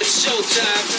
It's showtime.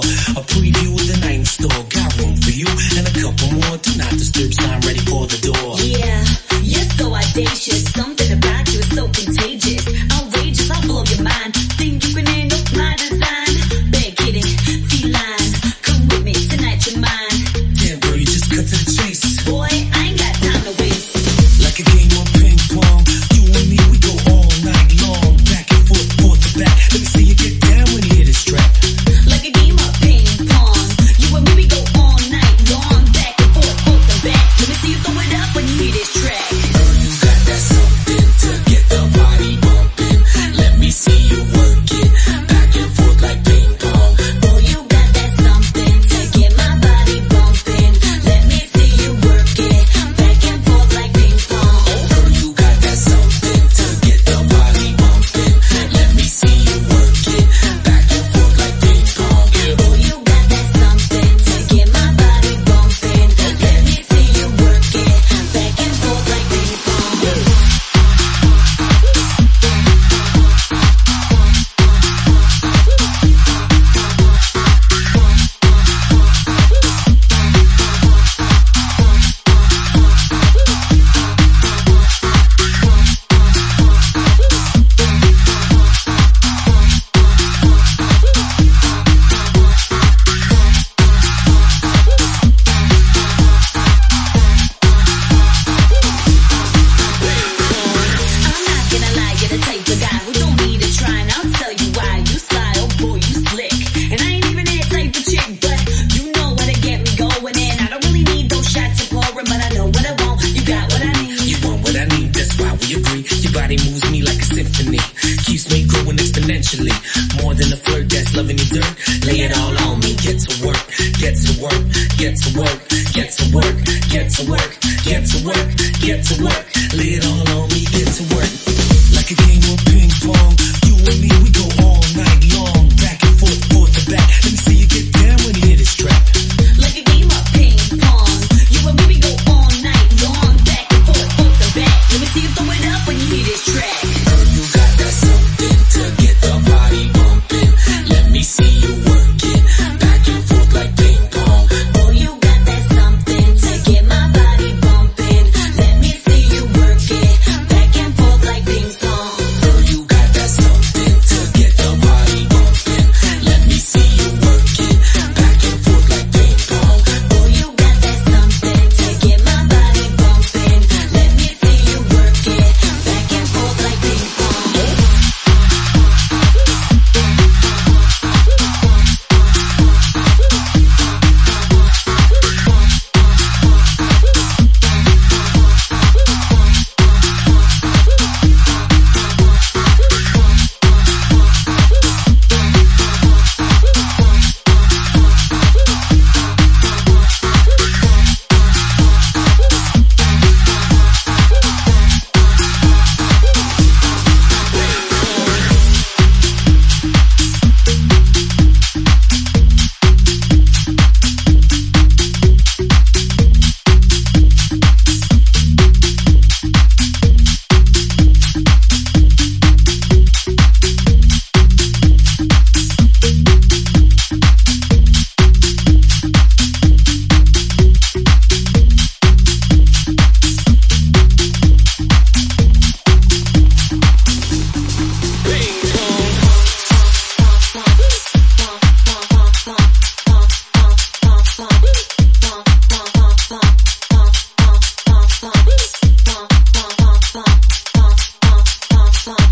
exponentially. More than a flirt that's loving you dirt. Lay it all on me. Get to work, get to work, get to work, get to work, get to work, get to work, get to work. Lay it all Bump.